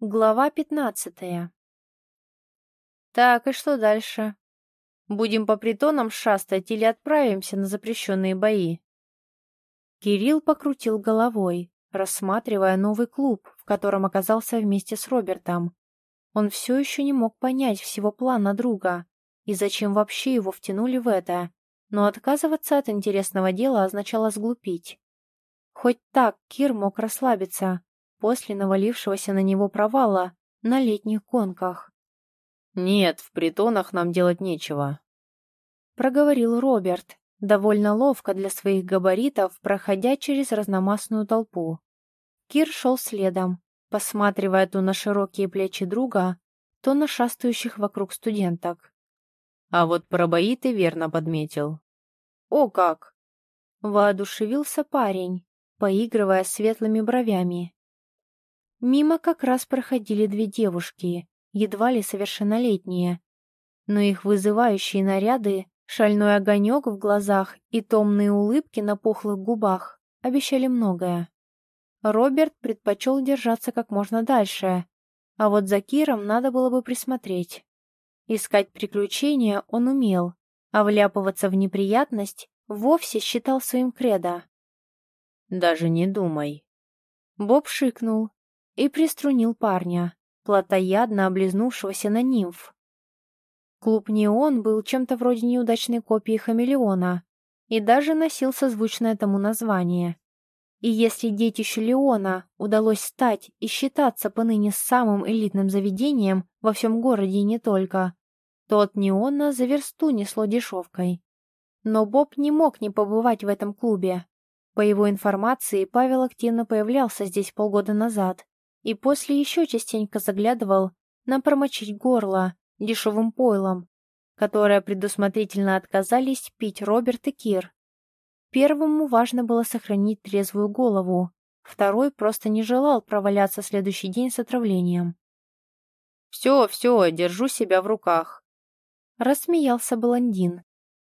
Глава пятнадцатая. Так, и что дальше? Будем по притонам шастать или отправимся на запрещенные бои? Кирилл покрутил головой, рассматривая новый клуб, в котором оказался вместе с Робертом. Он все еще не мог понять всего плана друга и зачем вообще его втянули в это, но отказываться от интересного дела означало сглупить. Хоть так Кир мог расслабиться, после навалившегося на него провала на летних гонках. «Нет, в притонах нам делать нечего», — проговорил Роберт, довольно ловко для своих габаритов, проходя через разномастную толпу. Кир шел следом, посматривая то на широкие плечи друга, то на шастающих вокруг студенток. «А вот про бои ты верно подметил». «О как!» — воодушевился парень, поигрывая светлыми бровями. Мимо как раз проходили две девушки, едва ли совершеннолетние. Но их вызывающие наряды, шальной огонек в глазах и томные улыбки на пухлых губах обещали многое. Роберт предпочел держаться как можно дальше, а вот за Киром надо было бы присмотреть. Искать приключения он умел, а вляпываться в неприятность вовсе считал своим кредо. «Даже не думай». Боб шикнул, и приструнил парня, плотоядно облизнувшегося на нимф. Клуб «Неон» был чем-то вроде неудачной копии «Хамелеона» и даже носил созвучное тому название. И если детищу Леона удалось стать и считаться поныне самым элитным заведением во всем городе и не только, то от «Неона» за версту несло дешевкой. Но Боб не мог не побывать в этом клубе. По его информации, Павел активно появлялся здесь полгода назад и после еще частенько заглядывал на промочить горло дешевым пойлом, которое предусмотрительно отказались пить Роберт и Кир. Первому важно было сохранить трезвую голову, второй просто не желал проваляться следующий день с отравлением. «Все, все, держу себя в руках», — рассмеялся блондин,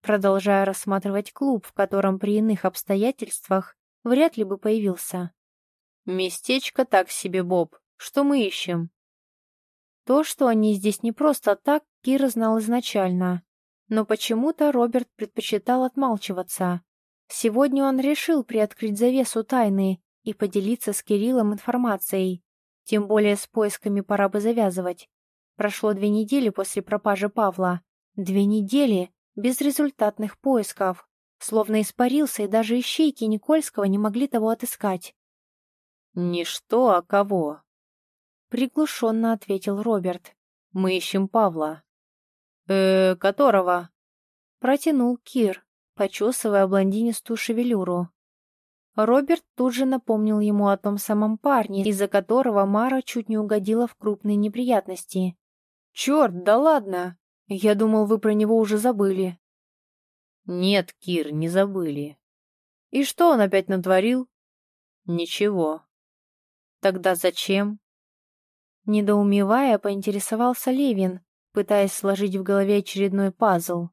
продолжая рассматривать клуб, в котором при иных обстоятельствах вряд ли бы появился. «Местечко так себе, Боб. Что мы ищем?» То, что они здесь не просто так, Кира знал изначально. Но почему-то Роберт предпочитал отмалчиваться. Сегодня он решил приоткрыть завесу тайны и поделиться с Кириллом информацией. Тем более с поисками пора бы завязывать. Прошло две недели после пропажи Павла. Две недели безрезультатных поисков. Словно испарился, и даже ищейки Никольского не могли того отыскать. «Не что, а кого?» Приглушенно ответил Роберт. «Мы ищем Павла». «Э, которого?» Протянул Кир, почесывая блондинистую шевелюру. Роберт тут же напомнил ему о том самом парне, из-за которого Мара чуть не угодила в крупные неприятности. «Черт, да ладно! Я думал, вы про него уже забыли». «Нет, Кир, не забыли». «И что он опять натворил?» «Ничего. Тогда зачем? Недоумевая, поинтересовался Левин, пытаясь сложить в голове очередной пазл.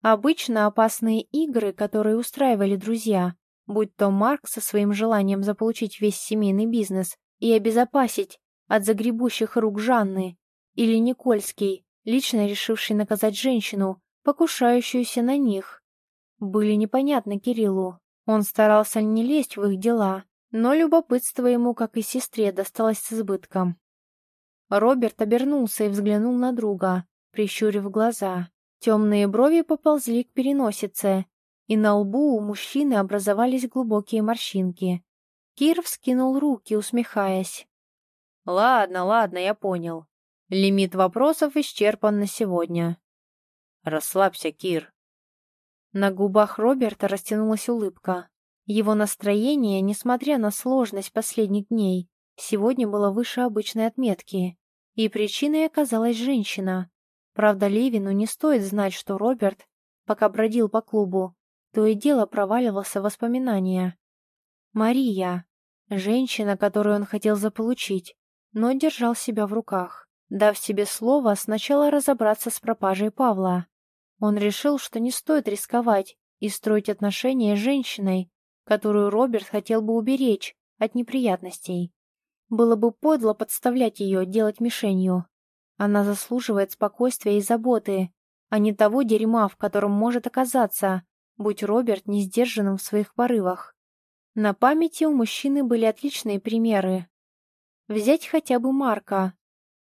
Обычно опасные игры, которые устраивали друзья, будь то Марк со своим желанием заполучить весь семейный бизнес и обезопасить от загребущих рук Жанны, или Никольский, лично решивший наказать женщину, покушающуюся на них, были непонятны Кириллу. Он старался не лезть в их дела, но любопытство ему, как и сестре, досталось с избытком. Роберт обернулся и взглянул на друга, прищурив глаза. Темные брови поползли к переносице, и на лбу у мужчины образовались глубокие морщинки. Кир вскинул руки, усмехаясь. «Ладно, ладно, я понял. Лимит вопросов исчерпан на сегодня». «Расслабься, Кир». На губах Роберта растянулась улыбка. Его настроение, несмотря на сложность последних дней, сегодня было выше обычной отметки, и причиной оказалась женщина. Правда, Левину не стоит знать, что Роберт, пока бродил по клубу, то и дело проваливался в воспоминания. Мария, женщина, которую он хотел заполучить, но держал себя в руках, дав себе слово сначала разобраться с пропажей Павла. Он решил, что не стоит рисковать и строить отношения с женщиной, которую Роберт хотел бы уберечь от неприятностей. Было бы подло подставлять ее, делать мишенью. Она заслуживает спокойствия и заботы, а не того дерьма, в котором может оказаться, будь Роберт не сдержанным в своих порывах. На памяти у мужчины были отличные примеры. Взять хотя бы Марка.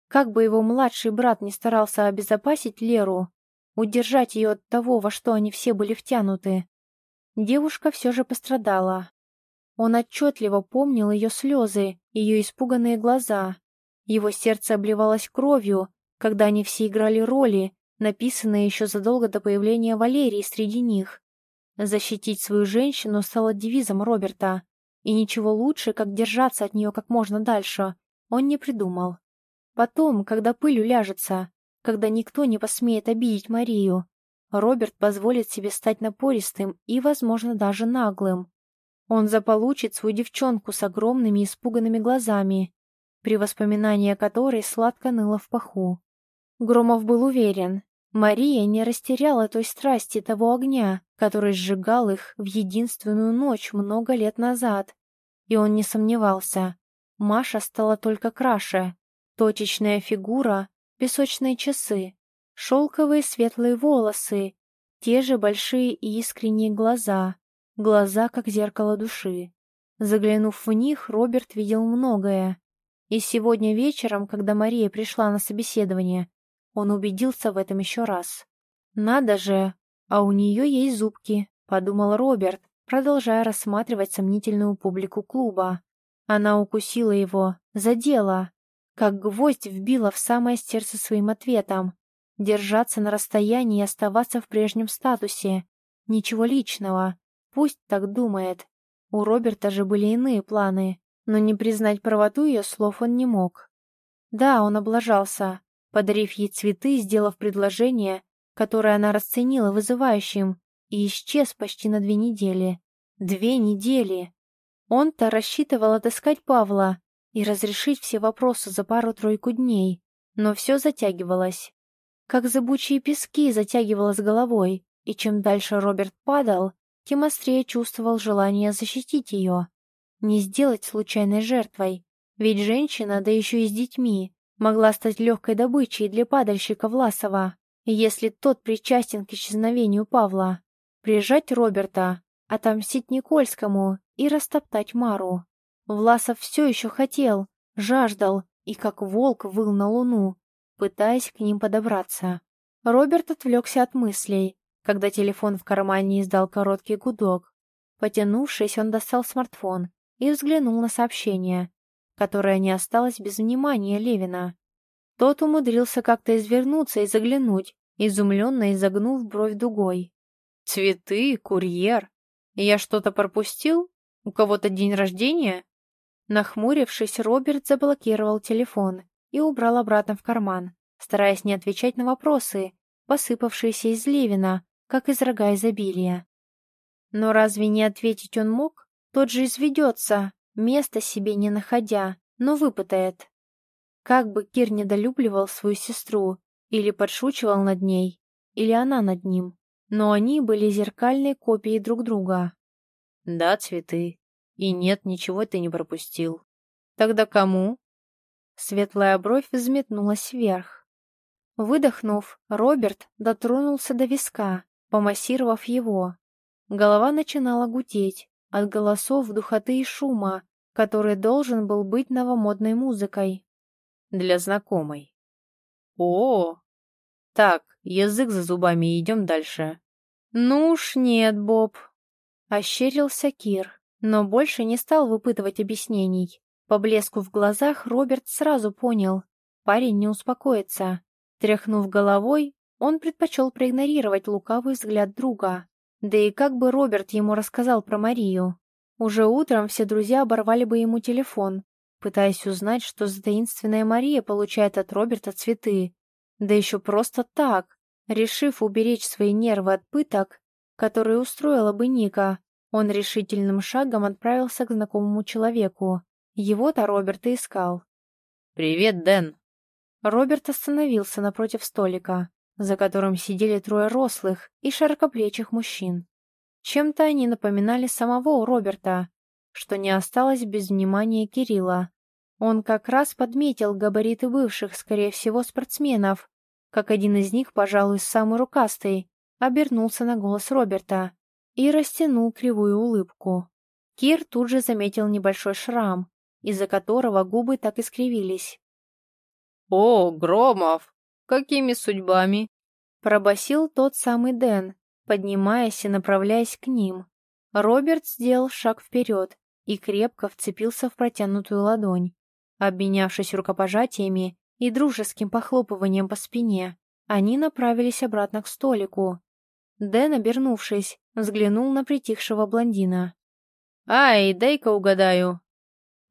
Как бы его младший брат не старался обезопасить Леру, удержать ее от того, во что они все были втянуты, девушка все же пострадала. Он отчетливо помнил ее слезы, ее испуганные глаза. Его сердце обливалось кровью, когда они все играли роли, написанные еще задолго до появления Валерии среди них. Защитить свою женщину стало девизом Роберта, и ничего лучше, как держаться от нее как можно дальше, он не придумал. Потом, когда пыль уляжется, когда никто не посмеет обидеть Марию, Роберт позволит себе стать напористым и, возможно, даже наглым. Он заполучит свою девчонку с огромными испуганными глазами, при воспоминании о которой сладко ныло в паху. Громов был уверен, Мария не растеряла той страсти, того огня, который сжигал их в единственную ночь много лет назад. И он не сомневался. Маша стала только краше. Точечная фигура, песочные часы, шелковые светлые волосы, те же большие и искренние глаза, глаза, как зеркало души. Заглянув в них, Роберт видел многое. И сегодня вечером, когда Мария пришла на собеседование, он убедился в этом еще раз. «Надо же, а у нее есть зубки», — подумал Роберт, продолжая рассматривать сомнительную публику клуба. Она укусила его, задела, как гвоздь вбила в самое сердце своим ответом. Держаться на расстоянии и оставаться в прежнем статусе. Ничего личного. Пусть так думает. У Роберта же были иные планы, но не признать правоту ее слов он не мог. Да, он облажался, подарив ей цветы, сделав предложение, которое она расценила вызывающим, и исчез почти на две недели. Две недели! Он-то рассчитывал отыскать Павла и разрешить все вопросы за пару-тройку дней, но все затягивалось. Как зыбучие пески затягивало с головой, и чем дальше Роберт падал, тем острее чувствовал желание защитить ее. Не сделать случайной жертвой, ведь женщина, да еще и с детьми, могла стать легкой добычей для падальщика Власова, если тот причастен к исчезновению Павла. Прижать Роберта, отомстить Никольскому и растоптать Мару. Власов все еще хотел, жаждал и как волк выл на луну, пытаясь к ним подобраться. Роберт отвлекся от мыслей, когда телефон в кармане издал короткий гудок. Потянувшись, он достал смартфон и взглянул на сообщение, которая не осталась без внимания Левина. Тот умудрился как-то извернуться и заглянуть, изумленно изогнув бровь дугой. «Цветы, курьер. Я что-то пропустил? У кого-то день рождения?» Нахмурившись, Роберт заблокировал телефон и убрал обратно в карман, стараясь не отвечать на вопросы, посыпавшиеся из Левина, как из рога изобилия. Но разве не ответить он мог? Тот же изведется, места себе не находя, но выпытает. Как бы Кир недолюбливал свою сестру, или подшучивал над ней, или она над ним, но они были зеркальной копией друг друга. «Да, цветы. И нет, ничего ты не пропустил. Тогда кому?» Светлая бровь взметнулась вверх. Выдохнув, Роберт дотронулся до виска, помассировав его. Голова начинала гудеть, от голосов, духоты и шума, который должен был быть новомодной музыкой. Для знакомой. О, Так, язык за зубами, идем дальше. Ну уж нет, Боб. Ощерился Кир, но больше не стал выпытывать объяснений. По блеску в глазах Роберт сразу понял. Парень не успокоится. Тряхнув головой, он предпочел проигнорировать лукавый взгляд друга. Да и как бы Роберт ему рассказал про Марию? Уже утром все друзья оборвали бы ему телефон, пытаясь узнать, что за таинственная Мария получает от Роберта цветы. Да еще просто так, решив уберечь свои нервы от пыток, которые устроила бы Ника, он решительным шагом отправился к знакомому человеку. Его-то Роберт и искал. «Привет, Дэн!» Роберт остановился напротив столика за которым сидели трое рослых и широкоплечих мужчин. Чем-то они напоминали самого Роберта, что не осталось без внимания Кирилла. Он как раз подметил габариты бывших, скорее всего, спортсменов, как один из них, пожалуй, самый рукастый, обернулся на голос Роберта и растянул кривую улыбку. Кир тут же заметил небольшой шрам, из-за которого губы так искривились. «О, Громов! Какими судьбами?» Пробасил тот самый Дэн, поднимаясь и направляясь к ним. Роберт сделал шаг вперед и крепко вцепился в протянутую ладонь. Обменявшись рукопожатиями и дружеским похлопыванием по спине, они направились обратно к столику. Дэн, обернувшись, взглянул на притихшего блондина. «Ай, дай-ка угадаю», —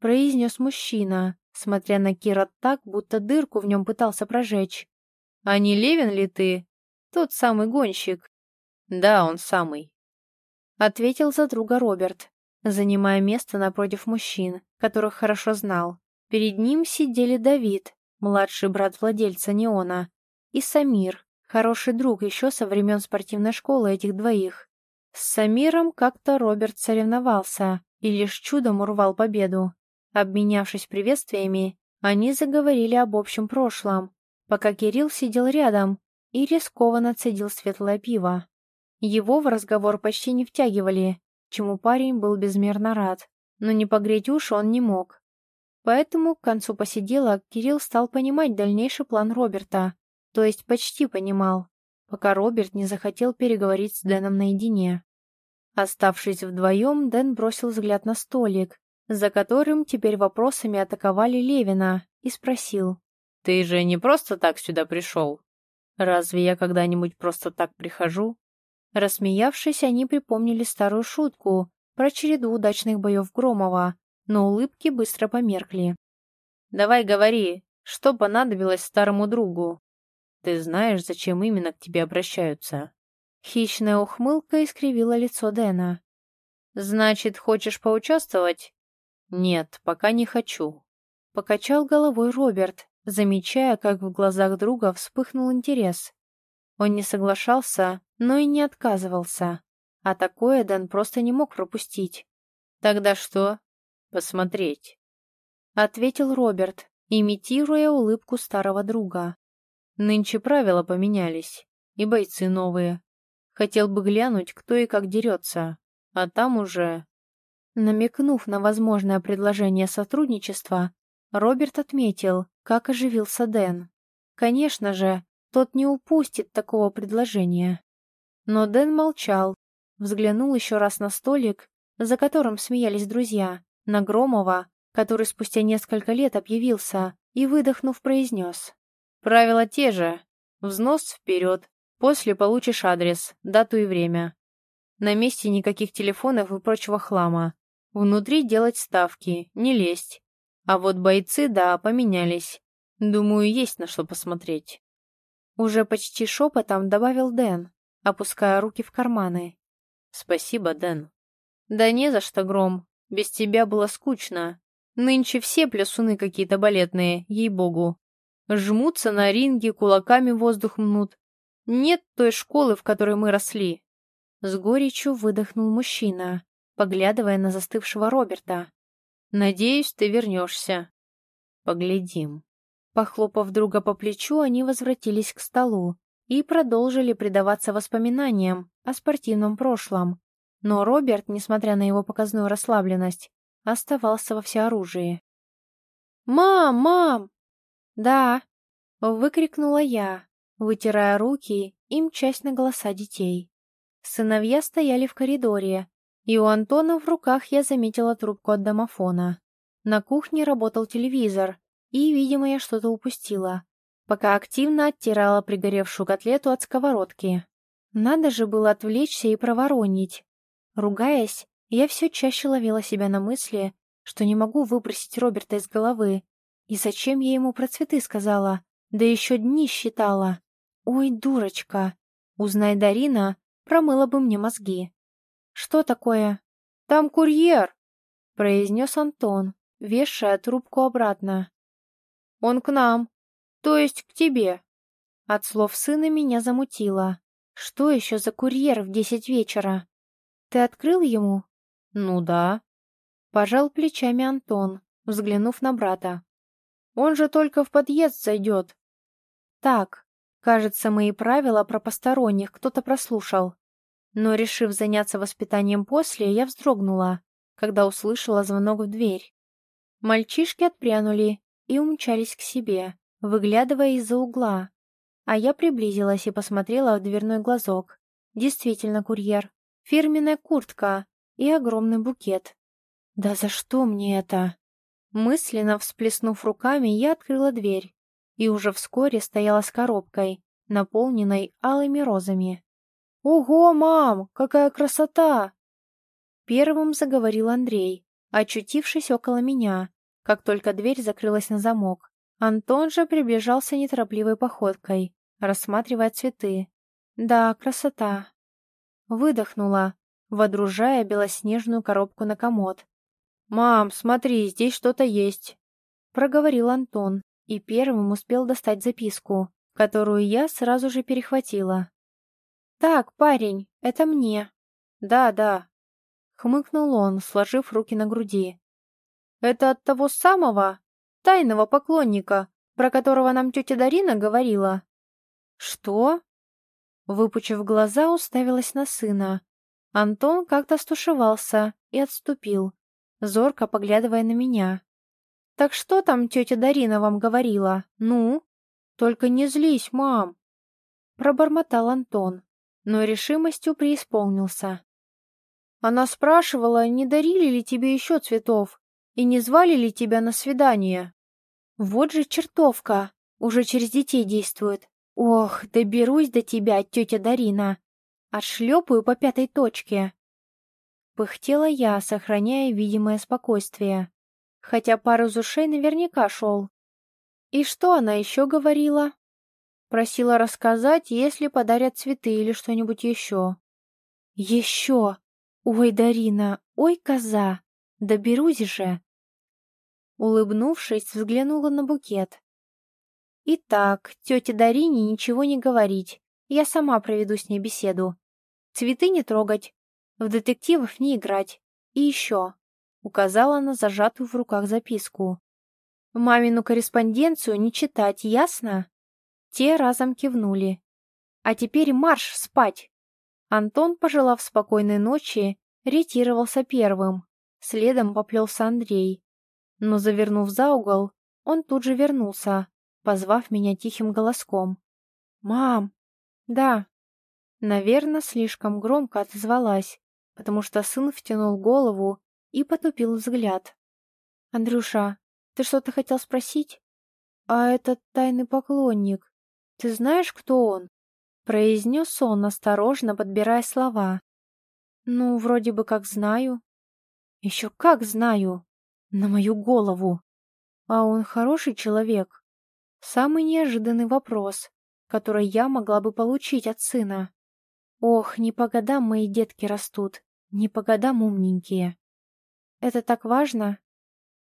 произнес мужчина, смотря на Кира так, будто дырку в нем пытался прожечь. «А не Левин ли ты? Тот самый гонщик?» «Да, он самый», — ответил за друга Роберт, занимая место напротив мужчин, которых хорошо знал. Перед ним сидели Давид, младший брат владельца Неона, и Самир, хороший друг еще со времен спортивной школы этих двоих. С Самиром как-то Роберт соревновался и лишь чудом урвал победу. Обменявшись приветствиями, они заговорили об общем прошлом, пока Кирилл сидел рядом и рискованно цедил светлое пиво. Его в разговор почти не втягивали, чему парень был безмерно рад, но не погреть уши он не мог. Поэтому к концу посиделок Кирилл стал понимать дальнейший план Роберта, то есть почти понимал, пока Роберт не захотел переговорить с Дэном наедине. Оставшись вдвоем, Дэн бросил взгляд на столик, за которым теперь вопросами атаковали Левина, и спросил. «Ты же не просто так сюда пришел? Разве я когда-нибудь просто так прихожу?» Рассмеявшись, они припомнили старую шутку про череду удачных боев Громова, но улыбки быстро померкли. «Давай говори, что понадобилось старому другу? Ты знаешь, зачем именно к тебе обращаются?» Хищная ухмылка искривила лицо Дэна. «Значит, хочешь поучаствовать?» «Нет, пока не хочу», — покачал головой Роберт, замечая, как в глазах друга вспыхнул интерес. Он не соглашался, но и не отказывался, а такое Дэн просто не мог пропустить. «Тогда что?» «Посмотреть», — ответил Роберт, имитируя улыбку старого друга. «Нынче правила поменялись, и бойцы новые. Хотел бы глянуть, кто и как дерется, а там уже...» Намекнув на возможное предложение сотрудничества, Роберт отметил, как оживился Дэн. Конечно же, тот не упустит такого предложения. Но Дэн молчал, взглянул еще раз на столик, за которым смеялись друзья, на Громова, который спустя несколько лет объявился и, выдохнув, произнес. «Правила те же. Взнос вперед. После получишь адрес, дату и время. На месте никаких телефонов и прочего хлама. Внутри делать ставки, не лезть. А вот бойцы, да, поменялись. Думаю, есть на что посмотреть». Уже почти шепотом добавил Дэн, опуская руки в карманы. «Спасибо, Дэн». «Да не за что, Гром. Без тебя было скучно. Нынче все плясуны какие-то балетные, ей-богу. Жмутся на ринге, кулаками воздух мнут. Нет той школы, в которой мы росли. С горечью выдохнул мужчина, поглядывая на застывшего Роберта. «Надеюсь, ты вернешься. Поглядим». Похлопав друга по плечу, они возвратились к столу и продолжили предаваться воспоминаниям о спортивном прошлом, но Роберт, несмотря на его показную расслабленность, оставался во всеоружии. «Мам, мам!» «Да!» — выкрикнула я, вытирая руки и мчась на голоса детей. Сыновья стояли в коридоре, и у Антона в руках я заметила трубку от домофона. На кухне работал телевизор, и, видимо, я что-то упустила, пока активно оттирала пригоревшую котлету от сковородки. Надо же было отвлечься и проворонить, Ругаясь, я все чаще ловила себя на мысли, что не могу выбросить Роберта из головы. И зачем я ему про цветы сказала? Да еще дни считала. Ой, дурочка. Узнай Дарина, промыла бы мне мозги. Что такое? Там курьер, произнес Антон, вешая трубку обратно. Он к нам, то есть к тебе. От слов сына меня замутило. Что еще за курьер в десять вечера? Ты открыл ему? Ну да. Пожал плечами Антон, взглянув на брата. «Он же только в подъезд зайдет». «Так, кажется, мои правила про посторонних кто-то прослушал. Но, решив заняться воспитанием после, я вздрогнула, когда услышала звонок в дверь. Мальчишки отпрянули и умчались к себе, выглядывая из-за угла. А я приблизилась и посмотрела в дверной глазок. Действительно курьер. Фирменная куртка и огромный букет. «Да за что мне это?» Мысленно всплеснув руками, я открыла дверь и уже вскоре стояла с коробкой, наполненной алыми розами. «Ого, мам, какая красота!» Первым заговорил Андрей, очутившись около меня, как только дверь закрылась на замок. Антон же приближался неторопливой походкой, рассматривая цветы. «Да, красота!» Выдохнула, водружая белоснежную коробку на комод. «Мам, смотри, здесь что-то есть!» Проговорил Антон и первым успел достать записку, которую я сразу же перехватила. «Так, парень, это мне». «Да, да», — хмыкнул он, сложив руки на груди. «Это от того самого тайного поклонника, про которого нам тетя Дарина говорила». «Что?» Выпучив глаза, уставилась на сына. Антон как-то стушевался и отступил, зорко поглядывая на меня. «Так что там тетя Дарина вам говорила? Ну? Только не злись, мам!» Пробормотал Антон но решимостью преисполнился. Она спрашивала, не дарили ли тебе еще цветов и не звали ли тебя на свидание. Вот же чертовка, уже через детей действует. Ох, доберусь до тебя, тетя Дарина. Отшлепаю по пятой точке. Пыхтела я, сохраняя видимое спокойствие. Хотя пару из ушей наверняка шел. И что она еще говорила? Просила рассказать, если подарят цветы или что-нибудь еще. Еще! Ой, Дарина, ой, коза! Доберусь же! Улыбнувшись, взглянула на букет. Итак, тете Дарине ничего не говорить. Я сама проведу с ней беседу. Цветы не трогать, в детективов не играть. И еще. Указала на зажатую в руках записку. Мамину корреспонденцию не читать, ясно? Те разом кивнули. «А теперь марш спать!» Антон, пожелав спокойной ночи, ретировался первым. Следом поплелся Андрей. Но, завернув за угол, он тут же вернулся, позвав меня тихим голоском. «Мам!» «Да». Наверное, слишком громко отозвалась, потому что сын втянул голову и потупил взгляд. «Андрюша, ты что-то хотел спросить?» «А этот тайный поклонник, «Ты знаешь, кто он?» — произнес он, осторожно подбирая слова. «Ну, вроде бы как знаю». «Еще как знаю! На мою голову!» «А он хороший человек?» Самый неожиданный вопрос, который я могла бы получить от сына. Ох, не по годам мои детки растут, не по годам умненькие. «Это так важно?»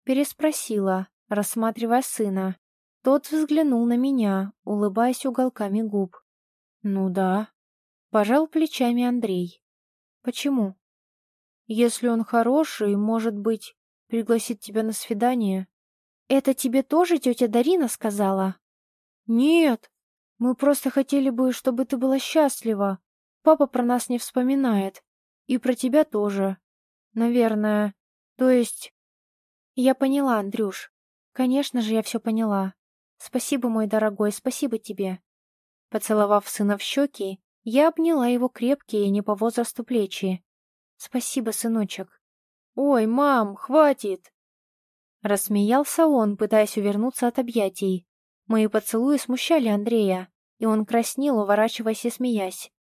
Переспросила, рассматривая сына. Тот взглянул на меня, улыбаясь уголками губ. «Ну да». Пожал плечами Андрей. «Почему?» «Если он хороший, может быть, пригласит тебя на свидание?» «Это тебе тоже тетя Дарина сказала?» «Нет, мы просто хотели бы, чтобы ты была счастлива. Папа про нас не вспоминает. И про тебя тоже. Наверное. То есть...» «Я поняла, Андрюш. Конечно же, я все поняла. «Спасибо, мой дорогой, спасибо тебе». Поцеловав сына в щеки, я обняла его крепкие не по возрасту плечи. «Спасибо, сыночек». «Ой, мам, хватит!» Рассмеялся он, пытаясь увернуться от объятий. Мои поцелуи смущали Андрея, и он краснел, уворачиваясь и смеясь.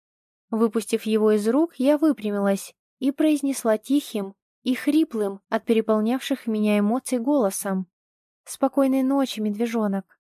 Выпустив его из рук, я выпрямилась и произнесла тихим и хриплым от переполнявших меня эмоций голосом. «Спокойной ночи, медвежонок!»